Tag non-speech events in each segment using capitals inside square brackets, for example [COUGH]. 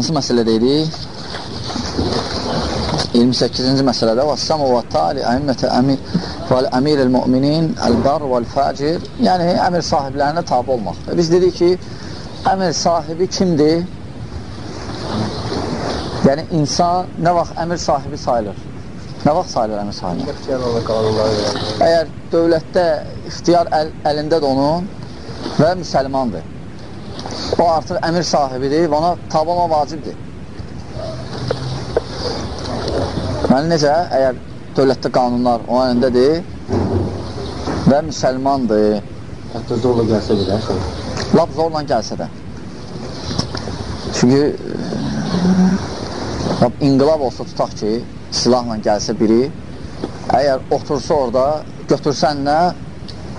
hansı məsələdə idi? 28-ci məsələdə və tali əimmətə əmir vəl əmir el-müminin əl-bar vəl-fəcir yəni əmir sahiblərinə tabi olmaq. Biz dedik ki, əmir sahibi kimdir? Yəni, insan nə vaxt əmir sahibi sayılır? Nə vaxt sayılır əmir sahibi? Əgər dövlətdə ixtiyar əl, əlindədir onun və müsəlmandır. O artıq əmir sahibidir və ona tabi olma vacibdir. Deməli, necə? Əgər dövlətdə qanunlar onun əlindədir və müsəlmandır. Hətta zorla gəlsə belə. Lab zorla gəlsə də. Çünki lab, inqilab olsa tutaq ki, silahla gəlsə biri, əgər otursa orada, götürsən nə,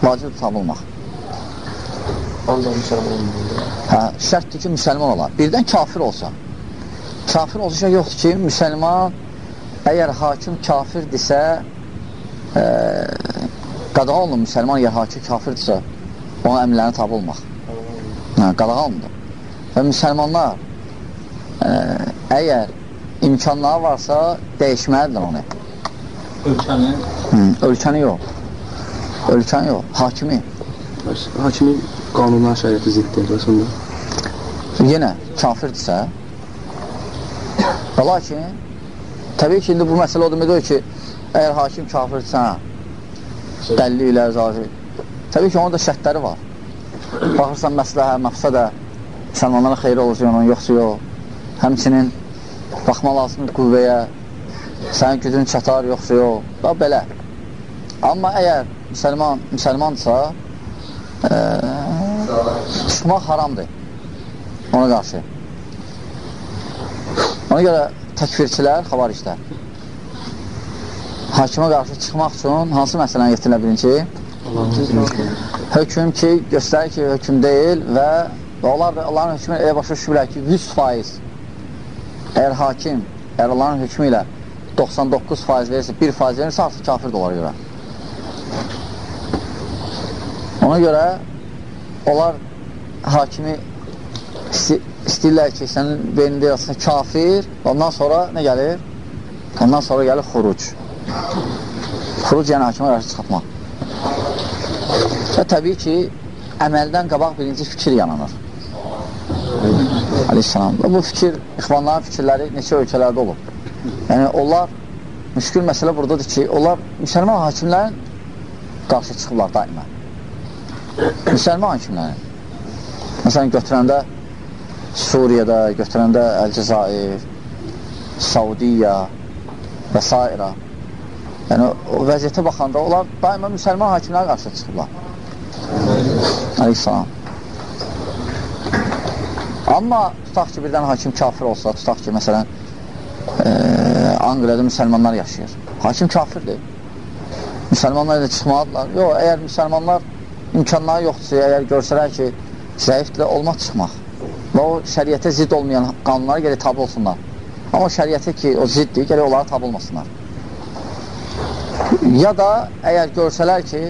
vacib tutabılmaq. Onda müsəlman olmalıdır. Hə, şərtdir ki, müsəlman ola. Birdən kafir olsa. Kafir olsa şey yoxdur ki, müsəlman əgər hakim kafirdirsə, e, qadağa olunur müsəlman əgər hakim kafirdirsə, onun əmrlərini tabi olmaq. Hə, qadağa olunur. Və müsəlmanlar e, əgər imkanları varsa, dəyişməlidir onu. Ölkəni Hı, ölkəni yox. Ölkəni yox, hakimi. hakimin qanunlar şəriəti ziddir sonra. Yenə kafirdirsə, və lakin təbii ki, indi bu məsələ o demək ki, əgər hakim kafirdirsə, dəlli ilə zahir. Təbii ki, onun da şərtləri var. Baxırsan, məsləhə, məqsədə müsəlmanlara xeyri olursa onun, yoxsa yox. Həmçinin baxma lazımdır qüvvəyə, sənin gücün çatar, yoxsa yox. Və belə. Amma əgər müsəlman, müsəlmandırsa, e, çıxmaq haramdır ona qarşı. Ona görə təkfirçilər, xavarişlər hakimə qarşı çıxmaq üçün hansı məsələni getirilə birinci? Hökm ki, göstərir ki, hökm deyil və, və onlar da Allahın hökmü elə başa düşürlər ki, 100% əgər hakim, əgər Allahın hökmü ilə 99% verirsə, 1% verirsə, artıq kafir də onlara görə. Ona görə onlar hakimi istəyirlər ki, sənin beynində yazsın kafir, ondan sonra nə gəlir? Ondan sonra gəlir xuruc. Xuruc yəni hakimə qarşı çıxatmaq. Və təbii ki, əməldən qabaq birinci fikir yananır. Aleyhisselam. Və bu fikir, ixvanların fikirləri neçə ölkələrdə olub. Yəni, onlar, müşkül məsələ buradadır ki, onlar müsəlman hakimlərin qarşı çıxırlar daimə. Müsəlman hakimlərin. Məsələn, götürəndə Suriyədə, götürəndə Əl-Cəzair, Saudiya və s. Yəni, o vəziyyətə baxanda onlar daima müsəlman hakimlərə qarşı çıxırlar. Aleyhissalam. Amma tutaq ki, birdən hakim kafir olsa, tutaq ki, məsələn, e, Anqrədə müsəlmanlar yaşayır. Hakim kafirdir. Müsəlmanlar da çıxmalıdırlar. Yox, əgər müsəlmanlar imkanları yoxdursa, əgər görsələr ki, zəifdirlər, olmaz çıxmaq. Və o şəriətə zidd olmayan qanunlara gələ tabi olsunlar. Amma şəriətə ki, o ziddir, gələ onlara tabi olmasınlar. Ya da əgər görsələr ki,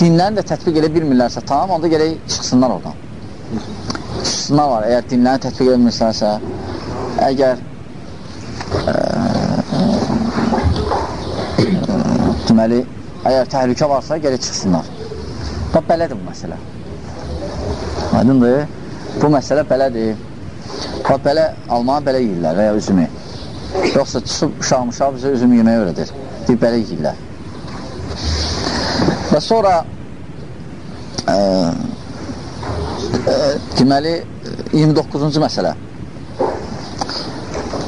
dinlərini də tətbiq edə bilmirlərsə, tamam, onda gələk çıxsınlar oradan. Çıxsınlar var, əgər dinlərini tətbiq edilmirlərsə, əgər ə, ə, deməli, əgər təhlükə varsa, gələk çıxsınlar. Və belədir bu məsələ. Aydındır? Bu məsələ belədir. Və belə, almanı belə yiyirlər və ya üzümü. Yoxsa çıxıb uşaq-mışaq bizə üzüm yeməyə öyrədir. Deyib, belə yiyirlər. Və sonra ə, ə, deməli 29-cu məsələ.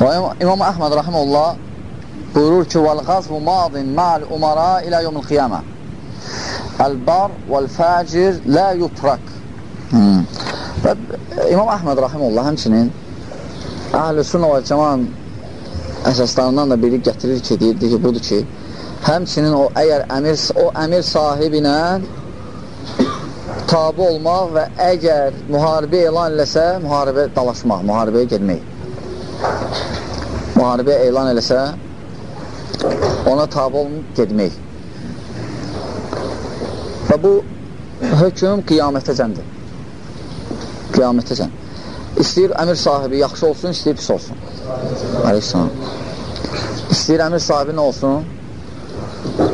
Və İmam Əhməd rahimehullah buyurur ki: "Vel gazvu madin ma'al umara ila yawmil qiyamah. El-bar vel-facir la yutrak." Hmm. Və İmam Əhməd rahimehullah həmçinin Əhl-i Sünnə və Cəman əsaslarından da biri gətirir ki, deyir, deyir ki, budur ki, həmçinin o əgər əmir, o əmir sahibinə tabi olmaq və əgər müharibə elan eləsə, müharibə dalaşmaq, müharibəyə gedmək. Müharibə elan eləsə, ona tabi olmaq, gedmək. Və bu hökm qiyamətəcəndir. Qiyamətəcən. İstəyir əmir sahibi yaxşı olsun, istəyir pis olsun. Aleyhisselam. İstəyir əmir sahibi nə olsun?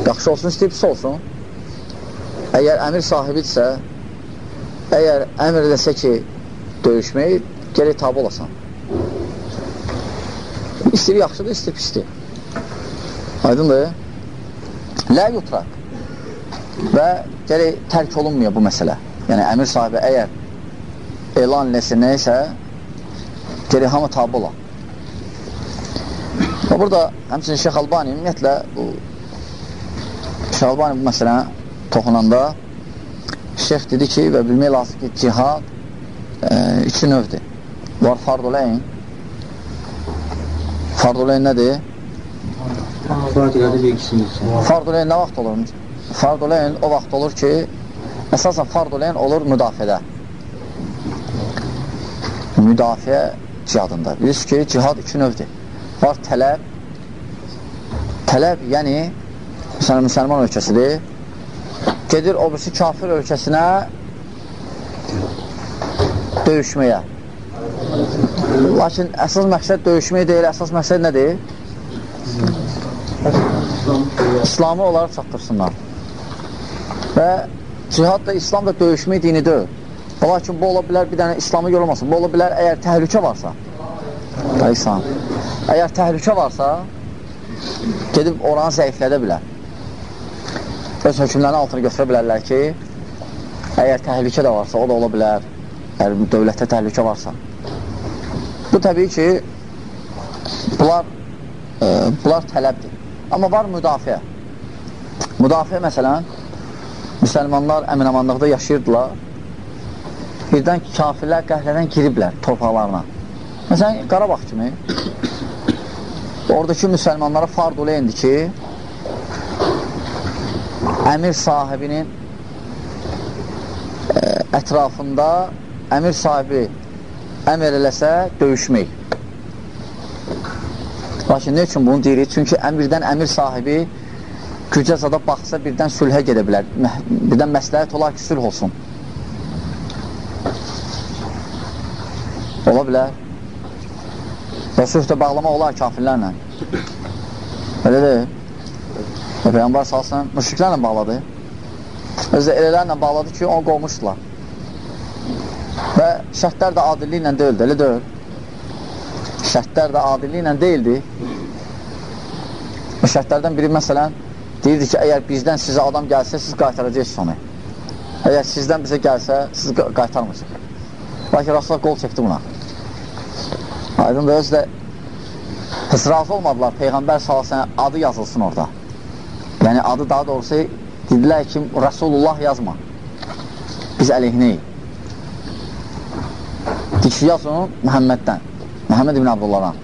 Yaxşı olsun, istəyir pis olsun. Əgər əmir sahibidirsə, əgər əmr edəsə ki, döyüşməyi, gələk tabi olasan. İstəyir yaxşıdır, istəyir pisdir. Aydındır? Lə yutrak. Və gələk tərk olunmuyor bu məsələ. Yəni, əmir sahibi əgər elan eləsə neysə, geri hamı tabi ola. Və burada həmçinin Şeyx Albani ümumiyyətlə bu Şeyx Albani bu məsələni toxunanda Şeyx dedi ki, və bilmək lazım ki, cihad e, iki növdür. Var fardoləyin. Fardoləyin nədir? Fardoləyin nə vaxt olur? Fardoləyin o vaxt olur ki, əsasən fardoləyin olur müdafiədə müdafiə cihadında. Bilirsiniz ki, cihad iki növdür. Var tələb, tələb, yəni, məsələn, müsəlman ölkəsidir, gedir o birisi kafir ölkəsinə döyüşməyə. Lakin əsas məqsəd döyüşmək deyil, əsas məqsəd nədir? İslamı olaraq çatdırsınlar. Və cihad da İslam da döyüşmək dini deyil. Lakin bu ola bilər bir dənə İslamı yorulmasın. Bu ola bilər əgər təhlükə varsa. Aysan. Əgər təhlükə varsa, gedib oranı zəiflədə bilər. Öz hökümlərin altını götürə bilərlər ki, əgər təhlükə də varsa, o da ola bilər. Əgər dövlətdə təhlükə varsa. Bu təbii ki, bunlar, e, bunlar tələbdir. Amma var müdafiə. Müdafiə məsələn, müsəlmanlar əminamanlıqda yaşayırdılar birdən kafirlər qəhrədən giriblər torpaqlarına. Məsələn, Qarabağ kimi oradakı müsəlmanlara fard oləyindi ki, əmir sahibinin e, ətrafında əmir sahibi əmr eləsə döyüşmək. Lakin nə üçün bunu deyirik? Çünki əmirdən əmir sahibi gücə zada baxsa birdən sülhə gedə bilər. Birdən məsləhət olar ki, sülh olsun. Ola bilər. Və sülh də bağlamaq olar kafirlərlə. Elə deyil. Və Peyyambar salsın, müşriklərlə bağladı. Özdə elələrlə bağladı ki, onu qovmuşdular. Və şərtlər də adilliklə deyildi, elə deyil. Şərtlər də adilliklə deyildi. Bu şərtlərdən biri məsələn, deyirdi ki, əgər bizdən sizə adam gəlsə, siz qaytaracaqsınız onu. Əgər sizdən bizə gəlsə, siz qaytarmırsınız. Lakin Rasulullah qol çəkdi buna. Aydın da özü də heç razı olmadılar Peyğəmbər salasına adı yazılsın orada. Yəni adı daha doğrusu dedilər ki, Rasulullah yazma. Biz əleyhinəyik. Dikişi yazın Məhəmməddən. Məhəmməd ibn Abdullahdan.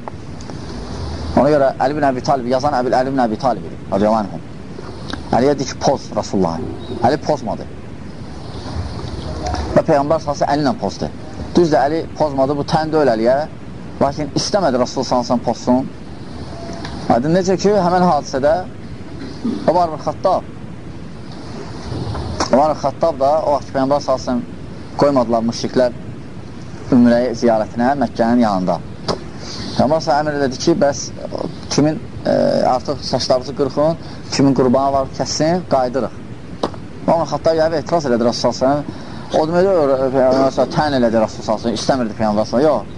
Ona görə Əli bin Əbi Talib yazan Əbil Əli bin Əbi Talib idi. Radiyallahu Əliyə deyir ki, poz Rasulullah. Əli pozmadı. Və Peyğəmbər salası əli ilə pozdu. Düz də Əli pozmadı, bu tən deyil Əliyə. Lakin istəmədi Rasul salsan pozsun. Aydın necə ki, həmən hadisədə Ömar bin Xattab Ömar bin Xattab da o vaxt Peyyambar salsın qoymadılar müşriklər ümrəyə ziyarətinə Məkkənin yanında. Peyyambar salsın əmr elədi ki, bəs kimin e, artıq saçlarınızı qırxın, kimin qurbanı var, kəssin, qaydırıq. Ömar bin Xattab yəni etiraz elədi Rasul salsın. O deməli, tən elədi Rasul salsın, istəmirdi Peyyambar salsın. Yox,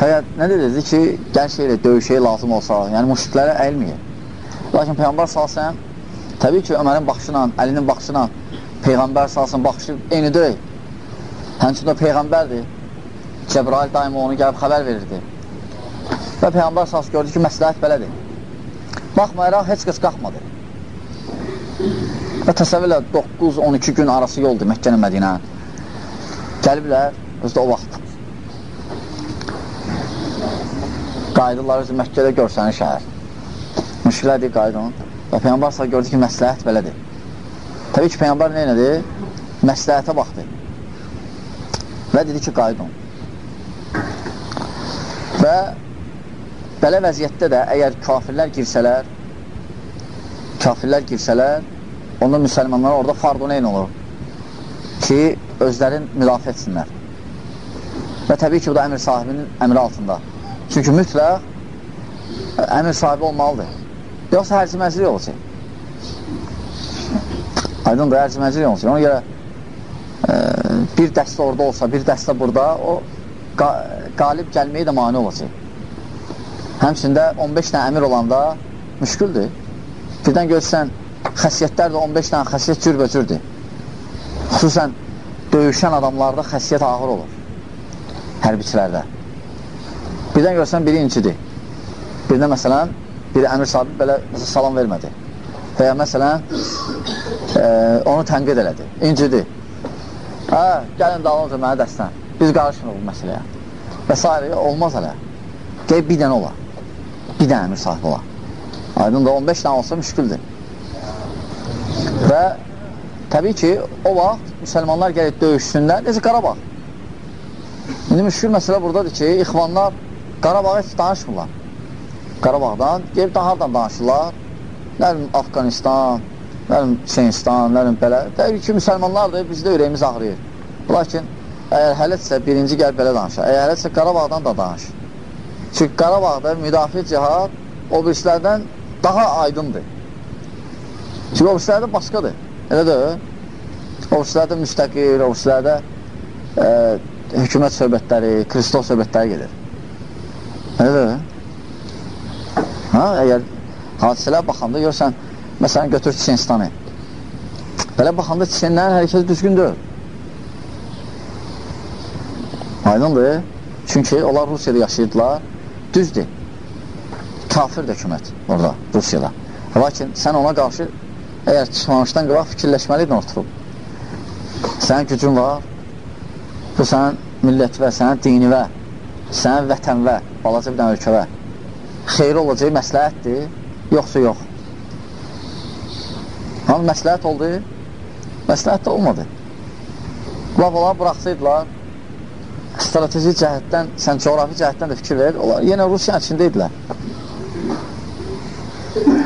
Fəqət nə dedi ki, gəl şeylə döyüşəyə lazım olsa, yəni müşriklərə əyilməyir. Lakin Peyğəmbər salsın, təbii ki, Ömərin baxışına, Əlinin baxışına Peyğəmbər salsın, baxışı eyni deyil. Həmçində Peyğəmbərdir. Cəbrail daima onu gəlib xəbər verirdi. Və Peyğəmbər salsın gördü ki, məsləhət belədir. Baxmayaraq, heç kəs qalxmadı. Və təsəvvürlə 9-12 gün arası yoldur Məkkənin Mədinə. Gəliblər, özdə o vaxt. Qayıdırlar özü Məkkədə görsənir şəhər. Müşkilər deyir, qayıdın. Və Peyyambar sağ gördü ki, məsləhət belədir. Təbii ki, Peyyambar nə elədi? Məsləhətə baxdı. Və dedi ki, qayıdın. Və belə vəziyyətdə də əgər kafirlər girsələr, kafirlər girsələr, onda müsəlmanlar orada fardu neyn olur? Ki, özlərin müdafiə etsinlər. Və təbii ki, bu da əmir sahibinin əmri altında. Çünki mütləq əmir sahibi olmalıdır. Yoxsa hərci məcli olacaq. Aydın da hərci məcli olacaq. Ona görə e, bir dəstə orada olsa, bir dəstə burada, o qa qalib gəlməyi də mani olacaq. Həmçində 15 dənə əmir olanda müşküldür. Birdən görsən, xəsiyyətlər də 15 dənə xəsiyyət cürbəcürdür. Xüsusən döyüşən adamlarda xəsiyyət ağır olur. Hərbiçilərdə. Birdən görsən, biri incidir. Birdən məsələn, biri əmir sahibi belə salam vermədi. Və ya məsələn, e, onu tənqid elədi, incidir. Hə, gəlin dalınca mənə dəstən. Biz qarışmırıq bu məsələyə. Və s. olmaz hələ. Qeyb bir dənə olar. Bir dənə əmir sahibi olar. Aydın da 15 dənə olsa müşküldür. Və təbii ki, o vaxt müsəlmanlar gəlib döyüşsünlər. Necə Qarabağ? İndi müşkül məsələ buradadır ki, ixvanlar Qarabağa heç danışmırlar. Qarabağdan, gelib daha hardan danışırlar? Nə bilim, Afqanistan, nə bilim, Çinistan, nə bilim, belə. Təbii ki, müsəlmanlardır, bizdə ürəyimiz ağrıyır. Lakin, əgər hələdirsə, birinci gəl belə danışır. Əgər hələdirsə, Qarabağdan da danış. Çünki Qarabağda müdafiə cihad o birislərdən daha aydındır. Çünki o birislərdə başqadır. Elə də o birislərdə müstəqil, o birislərdə e, hökumət söhbətləri, Kristos söhbətləri gedir. Elə də Ha, əgər hadisələr baxanda görsən, məsələn, götür Çinstanı. Belə baxanda Çinlərin hərəkəti düzgün deyil. Aydındır. Çünki onlar Rusiyada yaşayırdılar. Düzdür. Kafir hökumət orada, Rusiyada. Lakin sən ona qarşı əgər çıxmamışdan qabaq fikirləşməliydin oturub. Sənin gücün var, bu sənin millətvə, sənin dinivə, sənin vətənvə, balaca bir dənə ölkəvə xeyri olacağı məsləhətdir, yoxsa yox. Hanı məsləhət oldu? Məsləhət də olmadı. Lavalar buraxsaydılar, strateji cəhətdən, sən coğrafi cəhətdən də fikir verir, onlar yenə Rusiyanın içində idilər.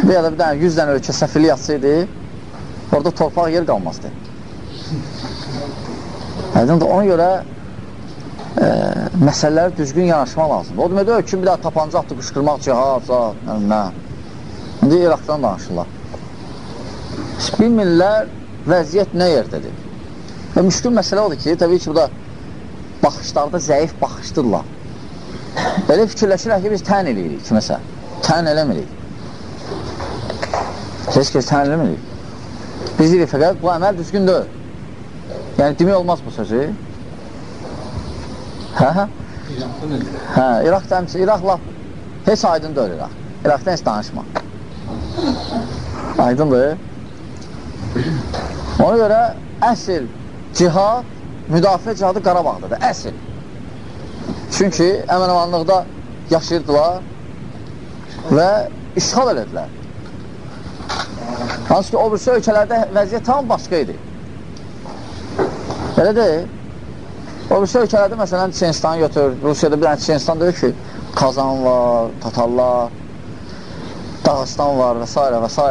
Bir ya da bir dənə 100 dənə ölkə səfili yatsaydı, orada torpaq yer qalmazdı. Aydındır, ona görə e, məsələləri düzgün yanaşmaq lazımdır. O demək deyil ki, bir daha tapanca atdı, qışqırmaq, cihad, nə. İndi İraqdan danışırlar. Bilmirlər vəziyyət nə yerdədir. Və müşkül məsələ odur ki, təbii ki, bu da baxışlarda zəif baxışdırlar. Belə fikirləşirlər ki, biz tən eləyirik kiməsə. Tən eləmirik. Heç kəs tən eləmirik. Biz deyirik, fəqət bu əməl düzgün deyil. Yəni, demək olmaz bu sözü. Hə, hə? Hə, İraqda həmçə, İraq laf, heç aydın deyil İraq. İraqda heç danışma. Aydındır. Ona görə əsl cihad, müdafiə cihadı Qarabağdadır, əsl. Çünki əmənəmanlıqda yaşayırdılar və işğal elədilər. Hansı ki, o birisi ölkələrdə vəziyyət tam başqa idi. Belə deyil. O birisi ölkələrdə, məsələn, Çinistanı götür, Rusiyada bir dənə Çinistan deyir ki, Kazan var, Tatarlar, Dağıstan var və s. və s.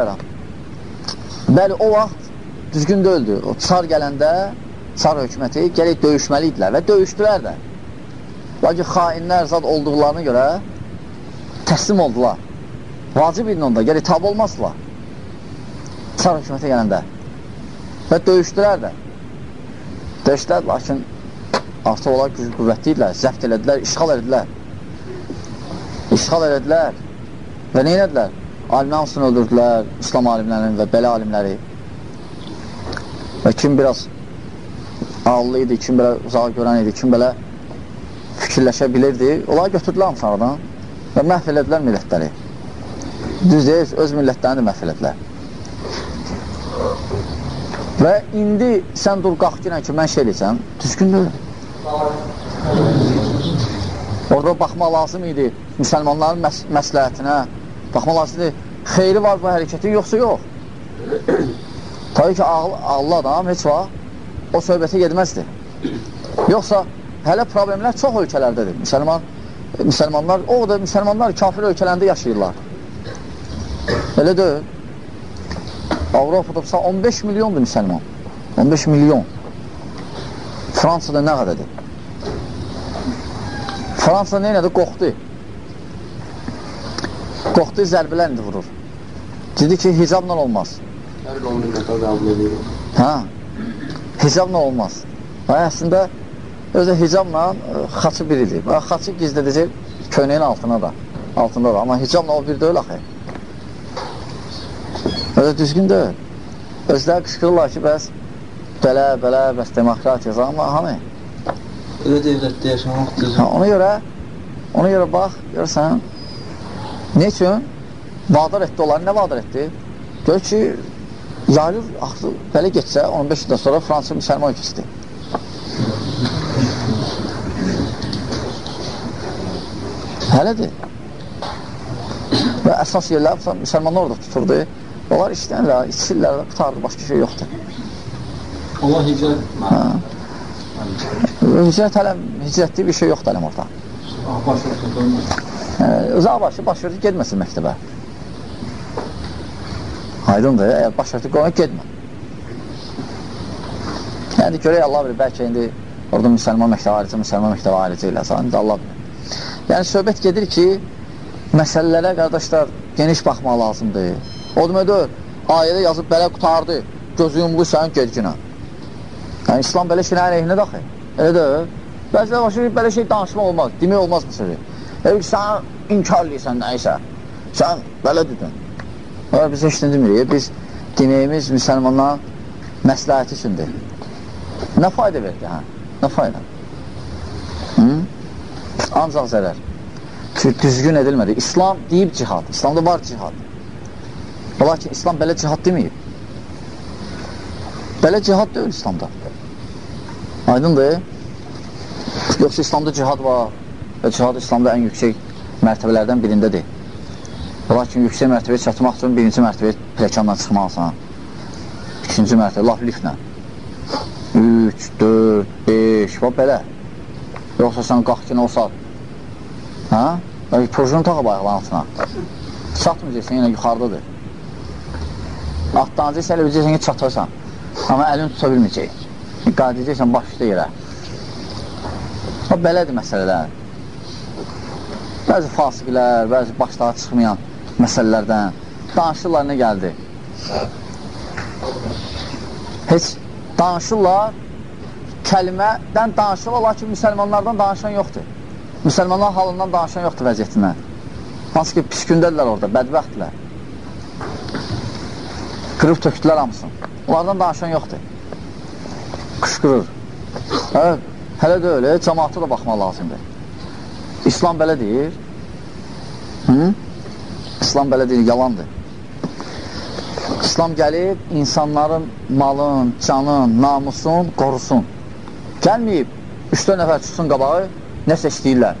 Bəli, o vaxt düzgün deyildi. O çar gələndə, çar hökuməti gələk döyüşməli idilər və döyüşdülər də. Lakin xainlər zad olduqlarına görə təslim oldular. Vacib idi onda, gələk tab olmazdılar. Çar hökumətə gələndə. Və döyüşdülər də. Döyüşdülər, lakin artıq onlar gücü qüvvətli idilər, zəbt elədilər, işğal elədilər. İşğal elədilər və nə elədilər? Alimlər hamısını öldürdülər, İslam alimlərinin və belə alimləri. Və kim biraz ağıllı idi, kim belə uzağa görən idi, kim belə fikirləşə bilirdi, onlar götürdülər hamısını aradan və məhv elədilər millətləri. Düz deyil, öz millətlərini də məhv elədilər. Və indi sən dur, qalx girən ki, mən şey eləyəcəm, düzgün deyil. Orada baxmaq lazım idi müsəlmanların məs məsləhətinə, baxmaq lazım idi, xeyri var bu hərəkətin, yoxsa yox. [CLEARS THROAT] Tabii ki, ağlı, ağlı adam heç vaxt o söhbətə gedməzdi. Yoxsa hələ problemlər çox ölkələrdədir. Müsəlman, müsəlmanlar, o da müsəlmanlar kafir ölkələrində yaşayırlar. Elə deyil. Avropada 15 milyondur müsəlman. 15 milyon. Fransada nə qədədir? Fransa nə elədi? Qorxdu. Qorxdu, zərbələr indi vurur. Dedi ki, hicabla olmaz. Hər 10 minnətə qəbul edir. Hə? Hicabla olmaz. Və əslində, özü hicabla ə, xaçı biridir. Və xaçı gizlədəcək köynəyin altına da. Altında da. Amma hicabla o bir deyil axı. Özü düzgün deyil. Özləri qışqırırlar ki, bəs belə, belə, bəs demokratiya, amma hani? Elə devlətdə yaşamaq düzgün. ona görə ona görə bax, görürsən, ne üçün? Vadar etdi onları, nə vadar etdi? Gör ki, yayılır, axı, belə geçsə, 15 ildən sonra Fransa müsəlman ölkəsidir. Hələdir. Və əsas yerlər müsəlmanlar orada tuturdu. Onlar işlənirlər, içirlər, qutardı, başqa şey yoxdur. Allah hicrət Hicrət hələm, hicrətli bir şey yoxdur hələm orada. Uzaq başı başörtü getməsin məktəbə. Aydındır, əgər başörtü qoyma, getmə. Yəni, görək Allah bilir, bəlkə indi orada müsəlman məktəbə ayrıca, müsəlman məktəbə ayrıca ilə, indi Allah bilir. Yəni, söhbət gedir ki, məsələlərə, qardaşlar, geniş baxmaq lazımdır. O deməkdir, ayədə yazıb belə qutardı, gözü yumluysan, gedginə. Yəni, İslam belə şeyin əleyhinə daxil. Elə deyil. Bəzilər başlayır, belə şey danışmaq olmaz, demək olmaz bu sözü. Elə ki, sən inkar edirsən nəysə, sən belə dedin. Öyle biz heç nə demirik, biz deməyimiz müsəlmanlar məsləhəti üçündür. Nə fayda verdi, hə? Nə fayda? Hı? Ancaq zərər. Çünki düzgün edilmədi. İslam deyib cihad, İslamda var cihad. Lakin İslam belə cihad deməyib. Belə cihad deyil İslamda. Aydındır? Yoxsa İslamda cihad var və cihad İslamda ən yüksək mərtəbələrdən birindədir. Lakin yüksək mərtəbəyə çatmaq üçün birinci mərtəbəyə pləkanla çıxmalısan. İkinci mərtəbə, laf liflə. 3, 4, 5, və belə. Yoxsa sən qalx ki, nə o saat. Hə? Projunu taxıb ayaqların altına. Çatmayacaqsan, yenə yuxarıdadır. Atlanacaqsan, elə biləcəksən ki, çatırsan. Amma əlini tuta bilməyəcək. Qadiyəcəksən baş üstə yerə. O, belədir məsələlər. Bəzi fasiqlər, bəzi başlığa çıxmayan məsələlərdən danışırlar nə gəldi? Heç danışırlar, kəlmədən danışırlar, lakin müsəlmanlardan danışan yoxdur. Müsəlmanlar halından danışan yoxdur vəziyyətindən. Hansı ki, pis gündədirlər orada, bədbəxtdirlər. Qırıb tökdülər hamısını. Onlardan danışan yoxdur. Qışqırır. Hə, hələ də öyle, cəmaata da baxmaq lazımdır. İslam belə deyir. Hı? İslam belə deyir, yalandır. İslam gəlib insanların malın, canın, namusun qorusun. Gəlməyib, 3-4 nəfər çıxsın qabağı, nəsə istəyirlər.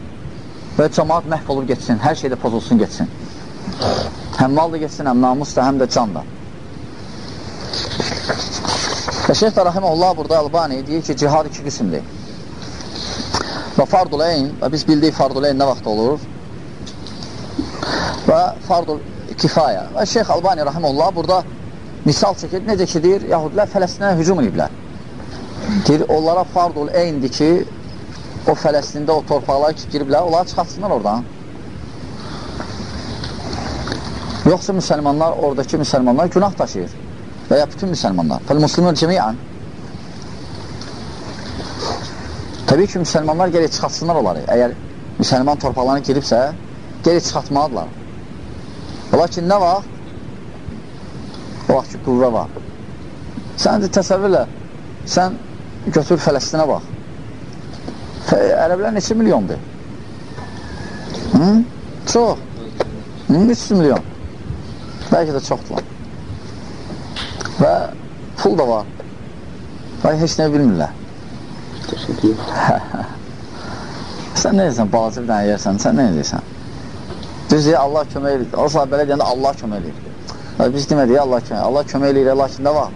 Və cəmaat məhv olub getsin, hər şeydə pozulsun getsin. Həm mal da getsin, həm namus da, həm də can da. Və Şeyh Rahiməllah burada Albani deyir ki, cihad iki qismdir. Və fardul eyn, və biz bildik fardul eyn nə vaxt olur? Və fardul kifaya. Və Şeyx Albani Rahimullah burada misal çəkir, necə ki deyir, yahudilər Fələstinə hücum ediblər. Deyir, onlara fardul eyndir ki, o Fələstində o torpaqlara ki, giriblər, onları çıxartsınlar oradan. Yoxsa müsəlmanlar, oradakı müsəlmanlar günah daşıyır. Və ya bütün müsəlmanlar. Fəl-muslimun cəmiyyən. Təbii ki, müsəlmanlar geri çıxartsınlar onları. Əgər müsəlman torpaqlarına giribsə, geri çıxartmalıdırlar. Lakin nə vaxt? O vaxt ki, qüvvə var. Sən də təsəvvürlə, sən götür Fələstinə bax. Fə Ərəblər neçə milyondur? Hı? Çox. Hı? 300 milyon. Bəlkə də çoxdur. Və pul da var. Və heç nə bilmirlər. [LAUGHS] Sən nə edirsən, balaca bir dənə yersən, sən nə edirsən? Düz deyir, Allah kömək edir. O saat belə deyəndə Allah kömək edir. Biz demədik, Allah kömək Allah kömək edir, lakin nə var?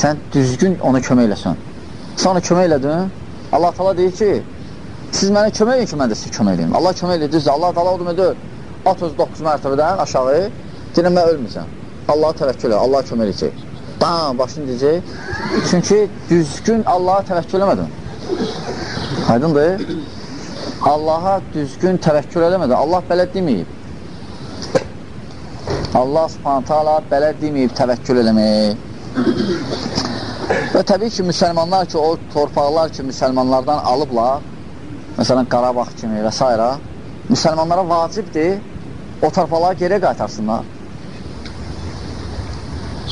Sən düzgün ona kömək eləsən. Sən ona kömək elədin, Allah tala deyir ki, siz mənə kömək edin ki, mən də sizə kömək edeyim. Allah kömək edir, düzdür. Allah tala o demək at öz 9 mərtəbədən aşağı, deyirəm, mən ölməyəcəm. Allaha təvəkkül elə, Allah kömək edəcək. Bam, başını deyəcək. Çünki düzgün Allaha təvəkkül eləmədin. Aydındır? Allaha düzgün təvəkkül eləmədi. Allah belə deməyib. Allah subhanətə ala belə deməyib təvəkkül eləmək. Və təbii ki, müsəlmanlar ki, o torpaqlar ki, müsəlmanlardan alıblar, məsələn, Qarabağ kimi və s. müsəlmanlara vacibdir o torpaqları geri qaytarsınlar.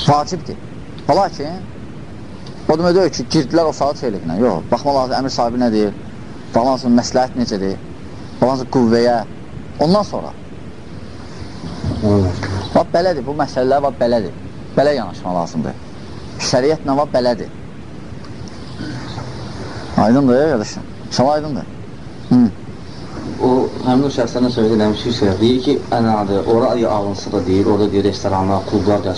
Vacibdir. Və lakin, o demək deyil ki, girdilər o saat şeyliklə. Yox, baxma lazım, əmir sahibi nə deyir? Baxma lazım, məsləhət necədir? Lazım, qüvvəyə. Ondan sonra. Və belədir, bu məsələlər və belədir. Belə yanaşma lazımdır. Şəriyyətlə və belədir. Aydındır, qardaşım. Çal aydındır. Hı. O həmin o şəxslərlə söhbət eləmişiksə, deyir ki, ən adı, oraya alınsa da deyir, orada deyir, restoranlar, klublar da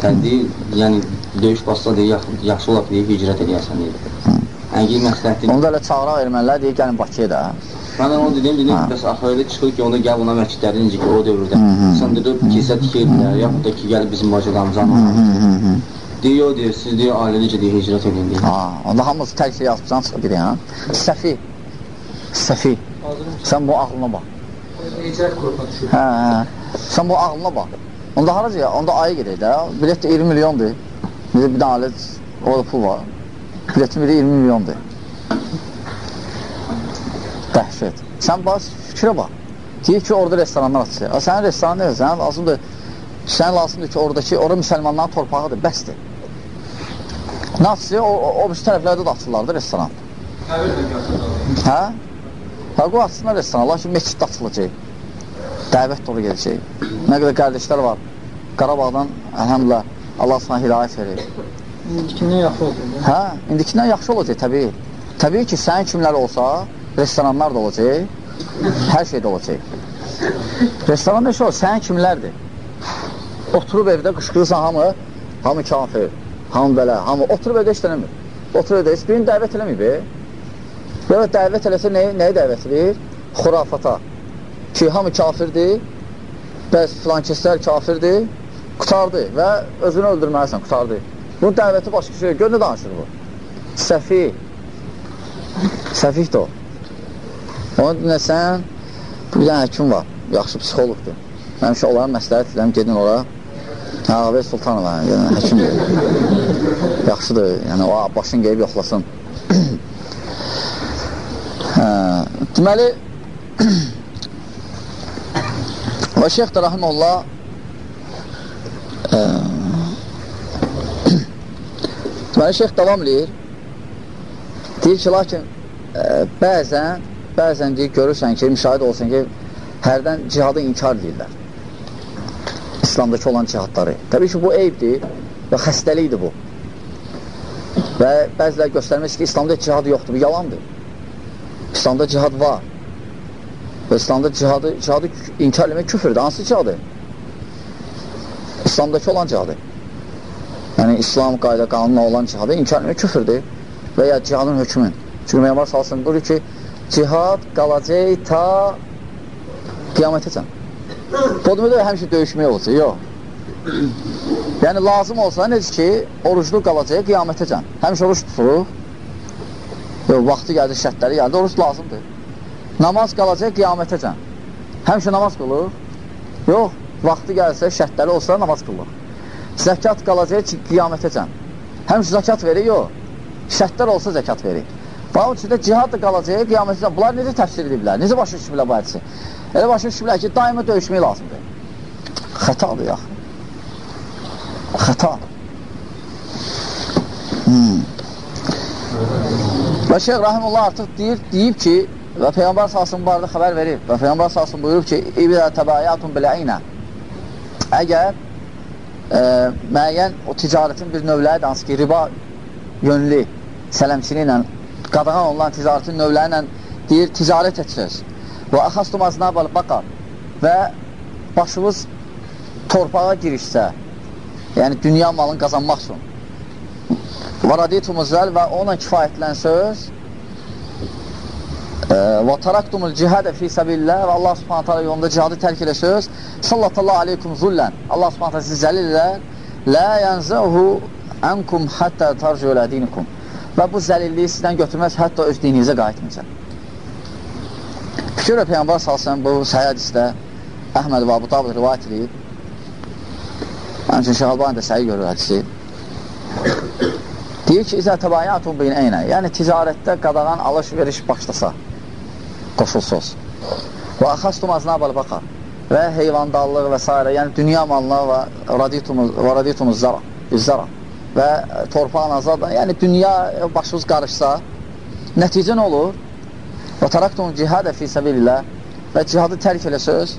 Tən deyir, yəni döyüş bassa deyir, yax yaxşı olaraq deyir, hicrət edəyəsən deyir. Əngi məsləhətdir. Onu da elə çağıraq ermənilər deyir, gəlin Bakıya da. Mən onu dedim, dedim, bəs axı elə çıxır ki, onda gəl buna məscidləri necə ki, o dövrdə. Sən deyir, kilsə tikirdilər, yaxud da ki, gəlib bizim bacılarımızı anlamaq. Deyir, o deyir, siz deyir, ailəlicə deyir, hicrət edin deyir. Ha, onda hamısı tək şey yazmışsan çıxıb gedir, ha? Səfi. Səfi. Sən bu ağlına bax. Hicrət qrupuna düşür. Hə, hə. Sən bu ağlına bax. Onda haraca? Onda ayı gedir də. Bilet də 20 milyondur. Bizə bir dənə alet, orada pul var. Biletin biri 20 milyondur. Dəhşət. Sən bax, fikrə bax. Deyir ki, orada restoranlar açılır. A, sənin restoran deyil, sənin lazımdır. Sən lazımdır ki, oradakı, orada müsəlmanların torpağıdır, bəsdir. Nə açılır? O, o, o bir tərəflərdə də açırlardı restoran. Hə? Hə, qoy açsınlar restoranlar ki, meçid də açılacaq. Dəvət dolu gedəcək. Nə qədər qardaşlar var. Qarabağdan, əlhəmdülə, Allah sana hidayət verir. İndikindən yaxşı oldu. Hə, indikindən yaxşı olacaq təbii. Təbii ki, sənin kimlər olsa, restoranlar da olacaq, hər şey də olacaq. Restoran nə şey olur? Sənin kimlərdir? Oturub evdə qışqırırsan hamı, hamı kafir, hamı belə, hamı oturub evdə işlənəmir. Oturub evdə, heç birini dəvət eləməyib. Və dəvət eləsə nəyə, nəyə dəvət edir? Xurafata. Ki, hamı kafirdir, bəs filan kəslər kafirdir, qutardı və özünü öldürməlisən, qutardı. Bunun dəvəti başqa şey, gör nə danışır bu? Səfi. Səfihdir o. Onu dinləsən, bir dənə həkim var, yaxşı psixoloqdur. Həmişə onlara məsləhət edirəm, gedin ora. Hə, Ağabey Sultanova, yəni, həkimdir. Yaxşıdır, yəni o başını qeyib yoxlasın. [CLEARS THROAT] hə, deməli, və Şeyx də Rahimullah ə, deməli, Şeyx davam edir. Deyir ki, lakin ə, bəzən, bəzən deyir, görürsən ki, müşahidə olsun ki, hərdən cihadı inkar edirlər. İslamdakı olan cihadları. Təbii ki, bu eyibdir və xəstəlikdir bu. Və bəzilər göstərmək ki, İslamda cihad yoxdur, bu yalandır. İslamda cihad var. Və İslamda cihadı, cihadı inkar eləmək küfürdür. Hansı cihadı? İslamdakı olan cihadı. Yəni, İslam qayda qanunla olan cihadı inkar eləmək küfürdür və ya cihadın hökmün. Çünki Meymar salsın buyurur ki, cihad qalacaq ta qiyamətəcən. Bu demək həmişə döyüşmək olacaq, yox. Yəni, lazım olsa, necə ki, oruclu qalacaq qiyamətəcən. Həmişə oruç tuturuq. Yox, vaxtı gəldi, şərtləri gəldi, oruç lazımdır. Namaz qalacaq qiyamətəcən. Həmişə namaz qılır. Yox, vaxtı gəlsə, şərtləri olsa, namaz qılır. Zəkat qalacaq qiyamətəcən. Həmişə zəkat verir, yox. Şərtlər olsa zəkat verir. Və onun üçün də cihad da qalacaq qiyamətəcən. Bunlar necə təfsir ediblər? Necə başa düşüblər bu hədisi? Elə başa düşüblər ki, daima döyüşmək lazımdır. Xətadır ya. Xəta. Hmm. Və Şeyh Rahimullah artıq deyir, deyib ki, və Peyğəmbər salsın barədə xəbər verir və Peyğəmbər salsın buyurub ki, İbidə təbəyyatun biləynə Əgər e, müəyyən o ticarətin bir növləri hansı ki, riba yönlü sələmçini ilə qadağan olan ticarətin növləri ilə deyir, ticarət etsiniz və əxastumazına baqar və başınız torpağa girişsə, yəni dünya malını qazanmaq üçün. Və raditumuzəl və ona kifayətlənsöz və taraktumul cihadə fi səbillə və Allah subhanət hala yolunda cihadı tərk eləsöz sallatallahu aleykum zullən Allah subhanət hala sizi zəlil elər lə yənzəhu ənkum həttə tarcu elə dinikum və bu zəlilliyi sizdən götürməz hətta öz dininizə qayıtmayacaq Fikir Peyğəmbər salsın bu səhih hədisdə Əhməd və Abu Davud rivayət edib. Həmçin Şeyh Albani də səhih görür hədisi. Deyir ki, İzə təbayyatun beyin eynə. Yəni, ticarətdə qadağan alış-veriş başlasa, qoşulsuz. Və əxastum aznabal bakar və heyvandallıq və s. Yəni, dünya malına və raditumuz, və raditumuz zara, zara və torpağın azaddan, yəni dünya başınız qarışsa, nəticə nə olur? Və taraktum cihadə fi səbilillah və cihadı tərk elə söz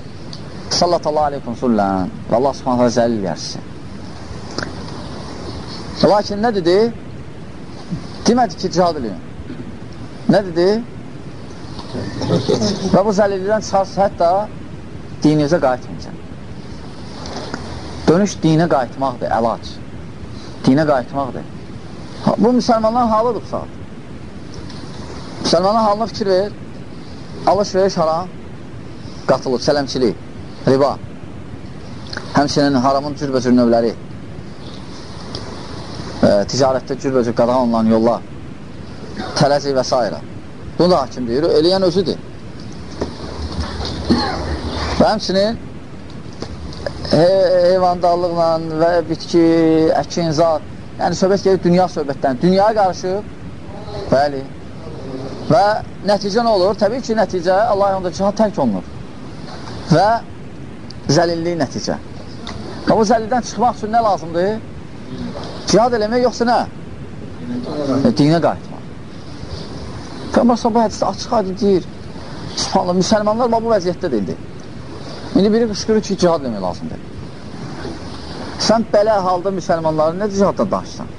sallallahu aleykum sullən və Allah subhanətə zəlil yersin. Lakin nə dedi? Demədi ki, cihad eləyin. Nə dedi? Və bu zəlillikdən çıxarsa hətta dininizə qayıtmayacaq. Dönüş dinə qayıtmaqdır, əlac. Dinə qayıtmaqdır. Bu, müsəlmanların halıdır bu saat. Müsəlmanların halına fikir ver, alış-veriş haram, qatılıb, sələmçilik, riba, həmçinin haramın cürbəcür növləri, e, ticarətdə cürbəcür qadağan olunan yollar, tələzi və s. Bunu da hakim deyir, eləyən özüdür. Və həmçinin heyvandarlıqla və bitki, əkin, zat, yəni söhbət gelir dünya söhbətdən. Dünyaya qarışıb, bəli, və nəticə nə olur? Təbii ki, nəticə Allah yolunda cihad tərk olunur və zəlillik nəticə. Və bu zəlildən çıxmaq üçün nə lazımdır? Cihad eləmək yoxsa nə? E, dinə qayıtmaq. Peyğəmbər bu hədisdə açıq adı deyir. Subhanallah, müsəlmanlar bu vəziyyətdə deyildi. İndi biri qışqırır ki, cihad eləmək lazımdır. Sən belə halda müsəlmanların nə cihadda danışsan?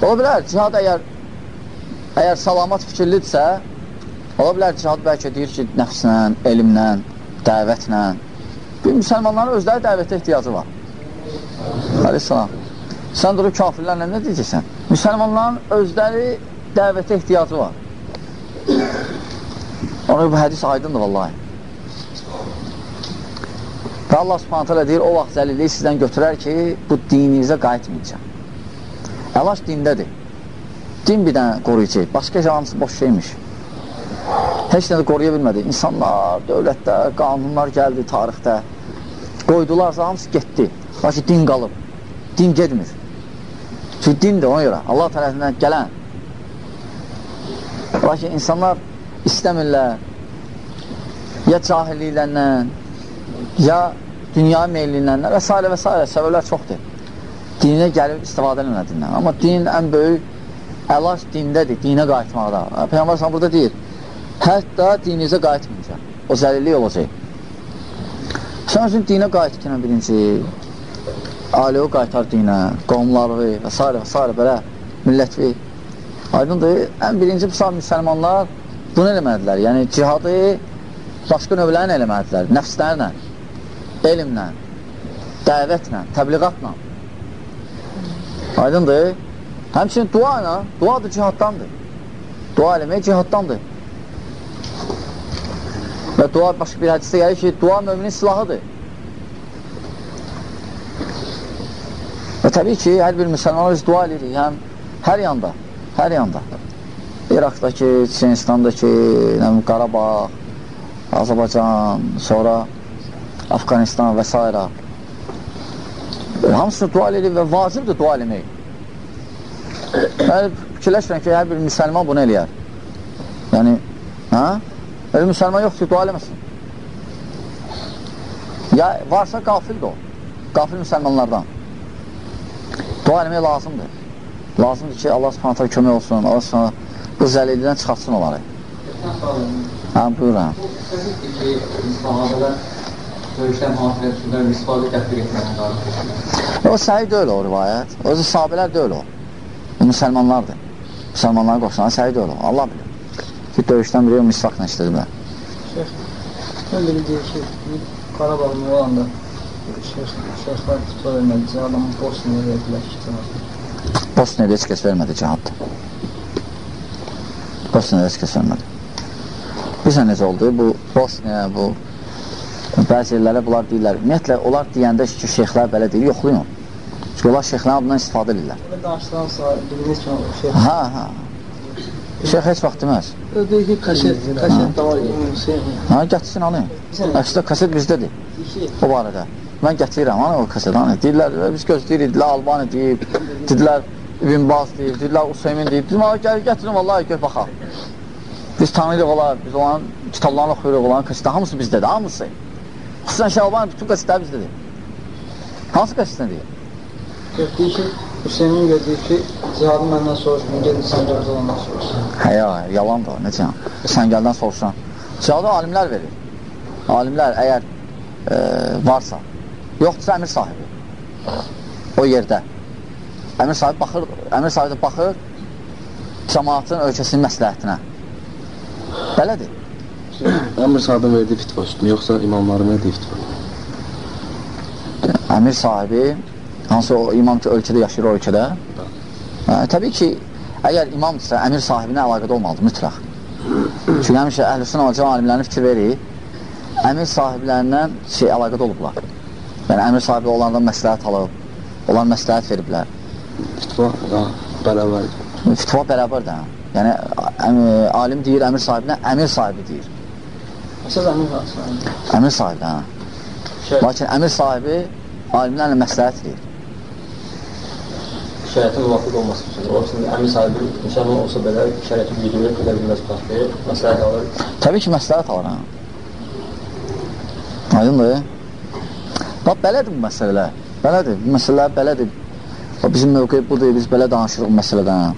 Ola bilər, cihad əgər əgər salamat fikirlidirsə, ola bilər cihad bəlkə deyir ki, nəfslə, elmlə, dəvətlə. Bir müsəlmanların özləri dəvətə ehtiyacı var. Aleyhissalam. Sən durub kafirlərlə nə deyəcəksən? Müsəlmanların özləri dəvətə ehtiyacı var. Ona bu hədis aydındır vallahi. Və Allah subhanət hələ deyir, o vaxt zəlilliyi sizdən götürər ki, bu dininizə qayıtmayacaq. Əlaç dindədir. Din bir dənə qoruyacaq. Başqa hamısı boş şeymiş. Heç nə də qoruya bilmədi. İnsanlar, dövlətdə, qanunlar gəldi tarixdə. Qoydularsa hamısı getdi. Lakin din qalıb. Din gedmir. Çünki dindir ona görə. Allah tərəfindən gələn. Lakin insanlar istəmirlər ya cahilliklərlə, ya dünya meyilliklərlə və s. və s. səbəblər çoxdur. Dinə gəlib istifadə eləmədindən. Amma dinin ən böyük əlac dindədir, dinə qayıtmaqda. Peyğəmbər sən burada deyir, hətta dininizə qayıtmayacaq. O zəlillik olacaq. Sən üçün dinə qayıtqınə birinci, ailəyə qayıtar dinə, qovumları və s. və s. belə millətvi. Aydındır, ən birinci bu müsəlmanlar bunu eləmədilər. Yəni, cihadı başqa növlərini eləmədilər. Nəfslərlə, elmlə, dəvətlə, təbliğatla. Aydındır. Həmçinin dua ilə, dua da cihaddandır. Dua eləmək cihaddandır. Və dua başqa bir hədisdə gəlir ki, dua müminin silahıdır. Və təbii ki, hər bir müsəlman biz dua edirik, həm hər yanda, hər yanda. İraqdakı, Çinistandakı, Qarabağ, Azərbaycan, sonra Afqanistan və s. Hamısını dua edir və vacibdir dua eləmək. Yəni, fikirləşməyən ki, hər bir müsəlman bunu eləyər. Yəni, hə? Elə müsəlman yoxdur ki, dua eləməsin. Ya varsa qafildir o. Qafil müsəlmanlardan. Dua eləmək lazımdır. Lazımdır ki, Allah subhanətə kömək olsun, Allah subhanətə bu zəlildən çıxartsın onları. Hə, buyuram. Döyüşdən mühafizə üçün misvalı tətbiq etməklə qarşı O səhih deyil o rivayət. Özü sahabələr deyil o. O müsəlmanlardır. Müsəlmanların qoşulan səhih deyil o. Allah bilir. Ki, döyüşdən biri misvaqla işlədiblər. Şeyx, mən biri deyir ki, Qarabağın olanda şeyxlər tutula vermədi, adamın Bosniyaya verdilər ki, cavab. Bosniyada heç kəs vermədi cihadda. Bosniyada heç kəs vermədi. Bilsən necə oldu? Bu Bosniya, bu bəzi yerlərə bunlar deyirlər. Ümumiyyətlə, onlar deyəndə ki, şeyxlər belə deyir, yoxlayın. Çünki onlar şeyxlərin adından istifadə edirlər. Belə danışılansa, bildiniz ki, şeyx Hə, hə. Şeyx heç vaxt deməz. Deyir ki, kaset, kaset də var, Hüseyin. Ha, gətirsin onu. Əslində kaset bizdədir. O barədə. Mən gətirirəm hani o kaset hani. Deyirlər biz gözləyirik, dedilər Albani deyib, dedilər İbn Baz deyib, dedilər Useymin deyib. Dedim ha gəl gətirin vallahi gör baxaq. Biz tanıyırıq onlar, biz onların kitablarını oxuyuruq, onların kasetləri hamısı bizdədir, hamısı. Xüsusən Şaban bütün kasetlər bizdədir. Hansı kasetini deyir? Deyir ki, Hüseynin deyir ki, cihadı məndən soruşmayın, gedin sən gözlə ondan soruşsun. Hə, ya, yalandır necə? Sən gəldən soruşsan. Cihadı alimlər verir. Alimlər əgər e, varsa, yoxdursa əmir sahibi. O yerdə. Əmir sahibi baxır, əmir sahibi baxır cəmaatın ölkəsinin məsləhətinə. Belədir. Əmr sahibin verdiyi fitva üstün, yoxsa imamların verdiyi fitva? Əmir sahibi, hansı o imam ki, ölkədə yaşayır o ölkədə, ə, təbii ki, əgər imamdırsa, əmir sahibinə əlaqədə olmalıdır, mütləq. Çünki həmişə əhlüsün olacaq alimlərin fikir verir, əmir sahiblərindən şey, əlaqədə olublar. Yəni, əmir sahibi onlardan məsləhət alıb, onlar məsləhət veriblər. Fitva da bərabər. Fitva bərabər də. Yəni, alim deyir əmir sahibinə, əmir sahibi deyir. Əsas əmin qalsın. Əmir sahibi, hə. Lakin əmir sahibi alimlərlə məsləhət edir. şəriətin müvafiq olması üçün. O üçün əmin sahibi müsəlman olsa belə şəriəti güdülür, belə bilməz baxır, məsləhət alır. Təbii ki, məsləhət alır, hə. Aydındır. Bax, belədir bu məsələlər. Belədir, bu məsələlər belədir. Bizim mövqeyi budur, biz belə danışırıq məsələdən.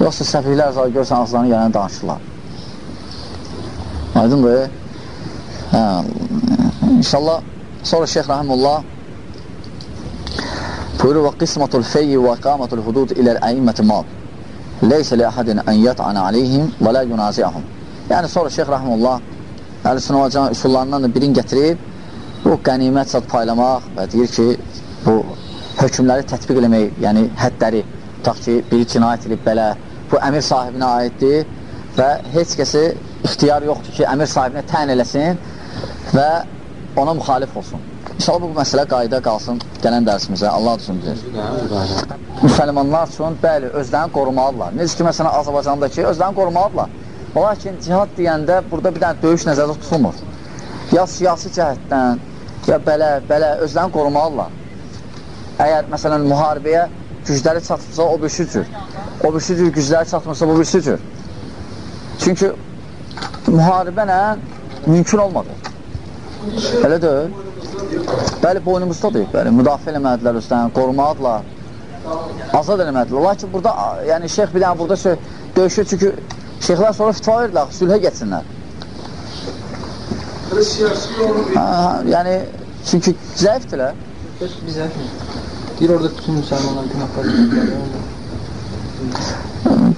Yoxsa səfihlər zar görsən ağızlarını gələn danışırlar. Aydındır. Hə, inşallah sonra Şeyx Rahimullah buyurur və qismatul feyyi və qamatul hudud iləl əyimməti mal leysə li əhədin ən yət'an aleyhim və lə yunaziyahum yəni sonra Şeyx Rahimullah Əl-Sünə və Cəmə üsullarından da birini gətirib bu qənimət zat paylamaq və deyir ki, hökmləri tətbiq eləmək, yəni həddləri, tutaq ki, biri cinayət edib belə, bu əmir sahibinə aiddir və heç kəsi ixtiyar yoxdur ki, əmir sahibinə təyin eləsin və ona müxalif olsun. İnşallah bu məsələ qayda qalsın gələn dərsimizə. Allah üçün bilir. Müsəlmanlar üçün, bəli, özlərini qorumalıdırlar. Necə ki, məsələn, Azərbaycandakı özlərini qorumalıdırlar. Lakin cihad deyəndə burada bir dənə döyüş nəzərdə tutulmur. Ya siyasi cəhətdən, ya belə, belə özlərini qorumalıdırlar. Əgər, məsələn, müharibəyə gücləri çatmırsa, o birisi cür. O birisi cür gücləri çatmırsa, bu birisi cür. Çünki müharibə nə? Mümkün olmadı. Elə deyil. Bəli, boynumuzdadır. Bəli, müdafiə eləmədilər üstdən, qorumadılar, azad eləmədilər. Lakin burada, yəni şeyx bir dənə burada şey, döyüşür, çünki şeyxlər sonra fitva verirlər, sülhə getsinlər. Hə, hə, yəni, çünki zəifdirlər. Bizə deyir orada bütün müsəlmanlar günah qazanırlar.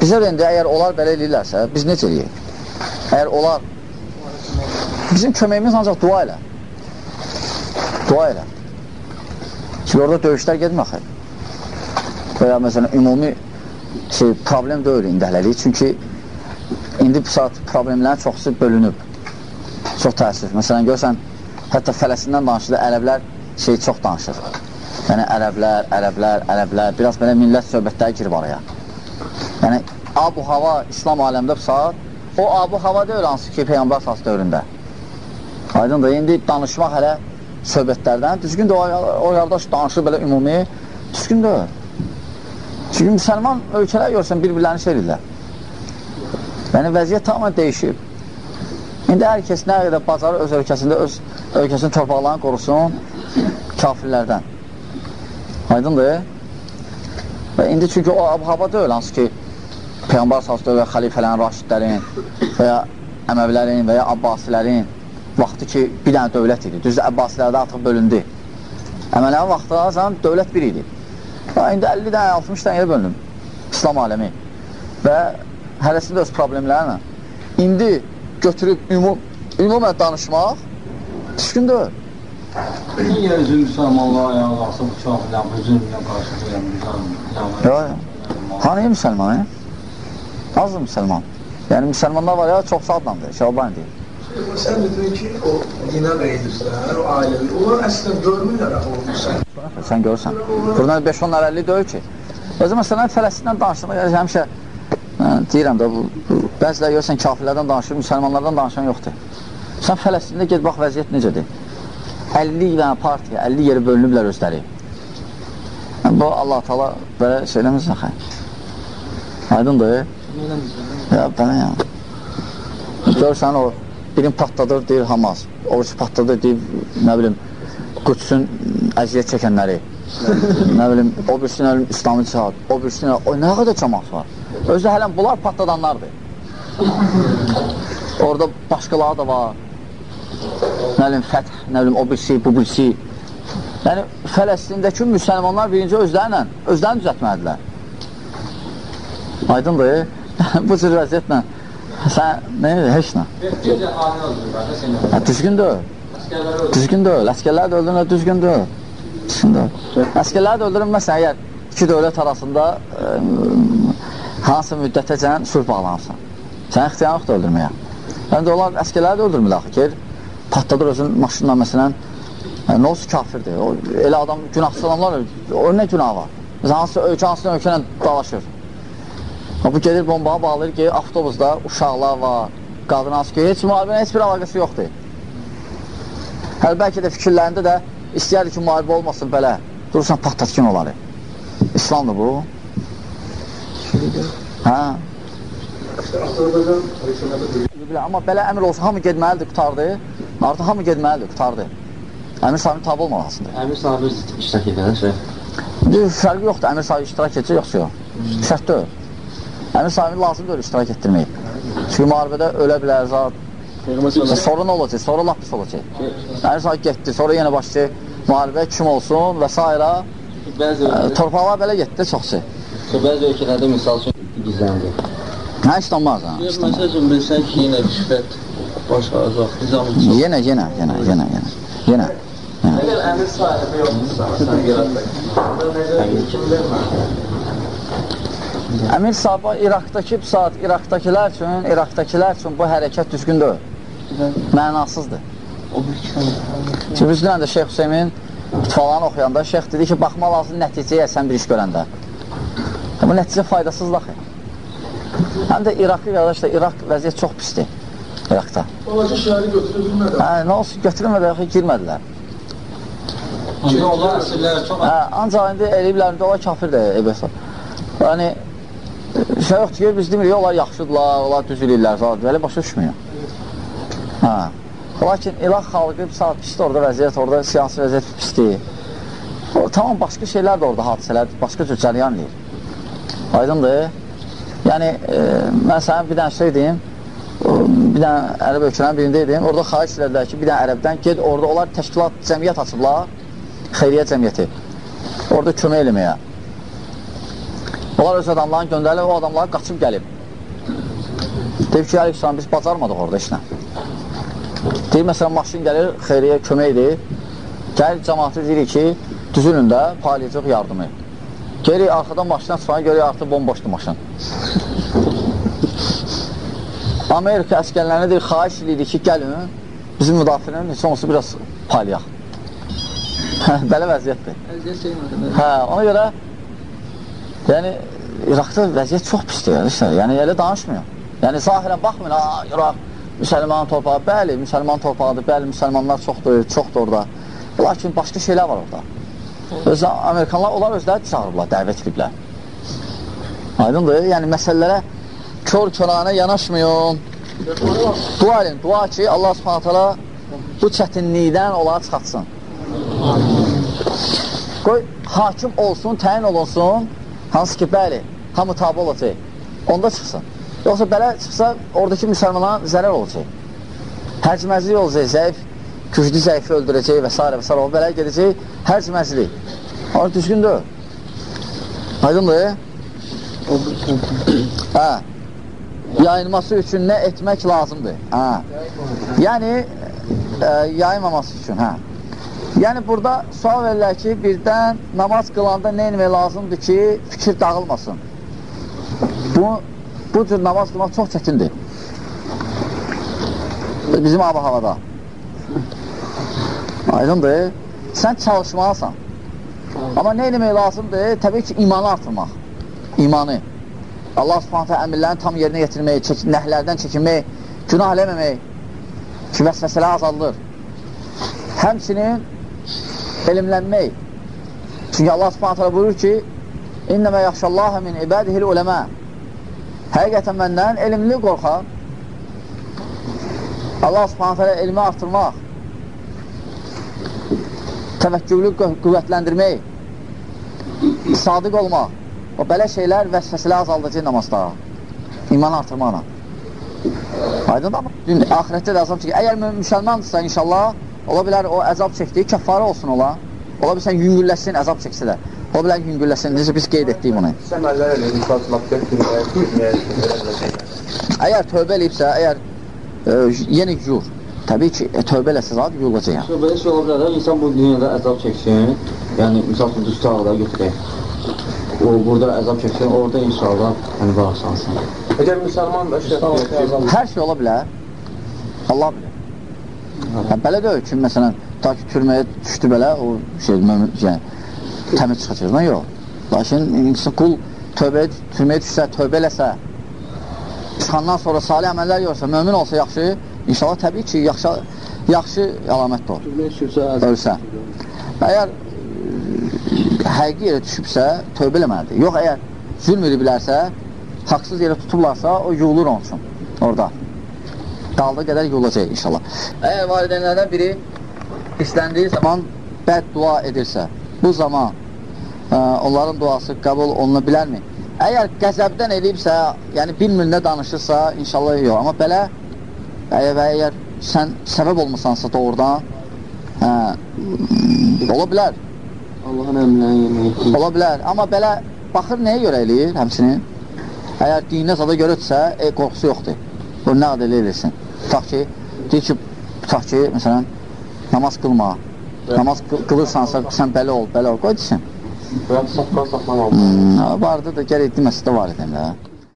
Bizə də indi əgər onlar belə eləyirlərsə, biz necə eləyək? Əgər onlar bizim köməyimiz ancaq dua ilə. Dua elə. Çünki orada döyüşlər getmir axı. Və ya məsələn, ümumi şey, problem deyil indi hələlik. Çünki indi bu saat problemlərin çoxusu bölünüb. Çox təəssüf. Məsələn, görsən, hətta Fələstindən danışır, ərəblər şey çox danışır. Yəni, ərəblər, ərəblər, ərəblər, biraz belə millət söhbətləri girib araya. Yəni, abu hava İslam aləmdə bu saat, o abu hava deyil hansı ki, Peyğəmbər sası dövründə. Aydındır, indi danışmaq hələ söhbətlərdən, düzgün də o, o qardaş danışır belə ümumi, düzgün deyil. Çünki müsəlman ölkələr görsən, bir-birlərini sevirlər. Yəni, vəziyyət tamamən dəyişib. İndi hər kəs nə qədər bacarır öz ölkəsində, öz ölkəsinin torpaqlarını qorusun kafirlərdən. Aydındır? Və indi çünki o abhava deyil, hansı ki, Peyğəmbər sahası və xəlifələrin, raşidlərin və ya əməvlərin və ya abbasilərin vaxtı ki, bir dənə dövlət idi. Düzdür, əbbasilərdə artıq bölündü. Əmələrin vaxtı azam dövlət bir idi. Və indi 50 dənə, 60 dənə yerə bölünüm. İslam aləmi. Və hərəsində öz problemlərlə. İndi götürüb ümum, ümumən danışmaq düzgün deyil. Niyə üzüm müsəlmanlığa ayağa qalsın, bu kafirlər, bu zülmlə qarşı qoyan Yox, hanı müsəlman, e? Azdır müsəlman. Yəni, müsəlmanlar var ya, çox adlandır, Şaban deyil. Sən dedin ki, o dinə qayıdırsan, o ailəvi, onlar əslində görmürlər axı o müsəlman. Sən görürsən. Buradan 5-10 ərəlli deyil ki. Özü məsələn, Fələstindən danışdığında həmişə Hə, deyirəm də, bu, bu, bəzilər görürsən kafirlərdən danışır, müsəlmanlardan danışan yoxdur. Sən Fələstində ged, bax, vəziyyət necədir? 50 dənə partiya, 50 yeri bölünüblər özləri. Bu, Allah-u Teala belə söyləmir axı. Aydındır? Ya, belə yəni. Görürsən, o, birini patladır, deyir Hamas. Oruç patladır, deyir, nə bilim, Qüdsün əziyyət çəkənləri. nə bilim, o birisinin ölüm İslamı cihad, o birisinin, o nə qədər cəmat var. Özü hələn bunlar patladanlardır. Orada başqaları da var. Nə bilim, fəth, nə bilim, o birisi, bu birisi. Yəni, Fələstindəki müsəlmanlar birinci özlərlə, özlərini düzətməlidirlər. Aydındır, [LAUGHS] bu cür vəziyyətlə sən nə edir, heç nə. Düzgün deyil. Düzgün deyil. Əskərlər də öldürürlər, düzgün deyil. Düzgün deyil. Əskərlər də öldürür, məsələn, əgər iki dövlət arasında ə, hansı müddətəcən sülh bağlanırsan. Sən ixtiyarın yoxdur öldürməyə. Yəni onlar əskərləri də öldürmürlər ki, patladır özün maşınla məsələn, yəni, nə olsun kafirdir. O, elə adam günahsız adamlar, o nə günah var? Məsələn, hansı ölkə, hansı ölkə dalaşır. Bu gedir bombağa bağlayır ki, avtobusda uşaqlar var, qadın askeri, heç müharibə heç bir əlaqəsi yoxdur. Hələ bəlkə də fikirlərində də istəyərdi ki, müharibə olmasın belə, durursan patlatkin onları. İslamdır bu. Hə? Amma belə əmr olsa, hamı gedməlidir, qutardı. Artıq hamı gedməlidir, qutardı. Əmir sahibinin tabi olmalasındır. Əmir sahibi iştirak şey. Fərqi yoxdur, əmir sahibi iştirak edəcək, yoxsa yox. Şərt deyil. Əmir sahibini lazım deyil iştirak etdirməyib. Çünki müharibədə ölə bilər zat. Sonra nə olacaq? Sonra lap pis olacaq. Əmir sahibi getdi, sonra yenə başlayır müharibə kim olsun və s. Bəzi, Torpaqlar belə getdi çoxsu. bəzi ölkələrdə misal üçün gizləndi. Hə, ha. heç olmaz. Məsəl üçün bilsən ki, yenə rüşvət baş alacaq, nizamın çox. Yenə, yenə, yenə, yenə, yenə. Yenə. Əgər əmir sahibi yoxdursa, kim vermir? Əmir sahibi İraqdakı saat İraqdakılar üçün, İraqdakılar üçün bu hərəkət düzgün deyil. Mənasızdır. Biz dünən də Şeyx Hüseymin itfalarını oxuyanda Şeyx dedi ki, baxma lazım nəticəyə sən bir iş görəndə. Bu nəticə faydasızdır axı. Həm də İraqı qardaşlar, İraq vəziyyət çox pisdir. İraqda. Balaca şəhəri götürə bilmədi. Hə, nə olsun, götürmədə axı girmədilər. Ancaq onlar əsrlər çox Hə, ancaq indi eləyiblər, onlar kafirdir EBS. Yəni, şey yoxdur ki, biz demirik, onlar yaxşıdırlar, onlar düz eləyirlər, zaten belə başa düşmüyor. Hə. Lakin İraq xalqı saat pisdir orada vəziyyət, orada siyasi vəziyyət pisdir. O, tamam, başqa şeylər də orada hadisələr, başqa cür cəryan edir. Aydındır. Yəni, e, mən sənə bir dənə şey deyim, bir dənə ərəb ölkələrin birində idim, orada xahiş edilər ki, bir dənə ərəbdən ged, orada onlar təşkilat, cəmiyyət açıblar, xeyriyyə cəmiyyəti. Orada kömək eləməyə. Onlar öz adamlarını göndərirlər, o adamlar qaçıb gəlib. Deyib ki, Əleyhisselam, biz bacarmadıq orada işlə. Deyir, məsələn, maşın gəlir, xeyriyyə kömək edir. Gəlir, cəmatı deyirik ki, düzülün də paylayacaq yardımı. Geri arxadan maşına çıxan görək artıq bomboşdur maşın. Amerika əskərlərinə deyir, xaiş edirik ki, gəlin, bizim müdafiənin heç olmasa biraz paylayaq. Belə vəziyyətdir. Hə, ona görə yəni İraqda vəziyyət çox pisdir, yəni, yəni elə danışmıyor. Yəni zahirən baxmayın, ha, İraq müsəlman torpağı, bəli, müsəlman torpağıdır, bəli, müsəlmanlar çoxdur, çoxdur orada. Lakin başqa şeylər var orada. Özə, Amerikanlar, onlar özləri çağırıblar, dəvət ediblər. Aydındır, yəni məsələlərə kör-körana yanaşmayın. Dua edin, dua ki, Allah subhanətələ bu çətinlikdən onları çıxartsın. Qoy, hakim olsun, təyin olunsun, hansı ki, bəli, hamı tabi olacaq, onda çıxsın. Yoxsa belə çıxsa, oradakı müsəlmana zərər olacaq. Hərcməzlik olacaq, zəif, güclü zəifi öldürəcək və s. və s. O belə gedəcək, hərcməzlik. Onu düzgün deyil. Aydındır? Hə. Yayılması üçün nə etmək lazımdır? Hə. Yəni, ə, yayılmaması üçün, hə. Yəni, burada sual verirlər ki, birdən namaz qılanda nə etmək lazımdır ki, fikir dağılmasın. Bu, bu cür namaz qılmaq çox çətindir. Bizim abi havada. Aydındır. Sən çalışmalısan. Amma nə etmək lazımdır? Təbii ki, imanı artırmaq. İmanı. Allah subhanətə əmirlərini tam yerinə yetirmək, çək, nəhlərdən çəkinmək, günah eləməmək ki, vəsvəsələ azaldır. Həmçinin elmlənmək. Çünki Allah subhanətə buyurur ki, İnnəmə yaxşallaha min ibadihil uləmə Həqiqətən məndən elmli qorxaq Allah subhanətə elmi artırmaq təvəkkülü qüvvətləndirmək sadiq olmaq o belə şeylər vəsvəsilə azaldacaq namazda. İman artırmaqla. Aydın da dün ahirətdə də əzab çəkir əgər müsəlmandırsa inşallah ola bilər o əzab çəkdiyi kəffarə olsun ola. Ola bilsən yüngülləsin əzab çəksə də. Ola bilər yüngülləsin necə biz qeyd etdik bunu. Əgər tövbə eləyibsə əgər e, yenə yur təbii ki tövbə eləsə zaten yurulacaq. Yəni. So, belə şey ola bilər insan bu dünyada əzab çəksin, yəni misal üçün dustaqda götürək. O burada əzab çəksin, orada inşallah yəni bağışlansın. Əgər müsəlman da şəxsiyyət hər şey ola bilər. Allah bilir. Yəni, belə deyil ki məsələn ta ki türməyə düşdü belə o şey mömin yəni, təmiz çıxacaq. Nə yox. Lakin insan qul tövbəyə türməyə düşsə tövbə eləsə çıxandan sonra salih əməllər görsə mömin olsa yaxşı İnşallah təbii ki, yaxşı, yaxşı əlamətdir o. Türməyə düşürsə, əzab Ölsə. Əgər həqiqi yerə düşübsə, tövbə eləməlidir. Yox, əgər zülm edib bilərsə, haqsız yerə tutublarsa, o yuyulur onun üçün orada. Qaldığı qədər yuyulacaq inşallah. Əgər valideynlərdən biri istəndiyi zaman bəd dua edirsə, bu zaman ə, onların duası qəbul oluna bilərmi? Əgər qəzəbdən edibsə, yəni bilmir nə danışırsa, inşallah yox. Amma belə əgər, əgər sən səbəb olmasansa doğrudan, hə, ola bilər, Allahın əmrlərini yerinə yetirmək. ola bilər. Amma belə baxır nəyə görə eləyir həmsinin? Əgər dininə zada görürsə, e, qorxusu yoxdur. O nə qədər eləyirsin. Tutaq ki, deyir ki, tutaq ki, məsələn, namaz qılma. Namaz qı- qılırsansa, sən belə ol, belə ol, qoy desin. saxlan saxlan almaq. Hmm, vardı da gərək deməsi də var idi də.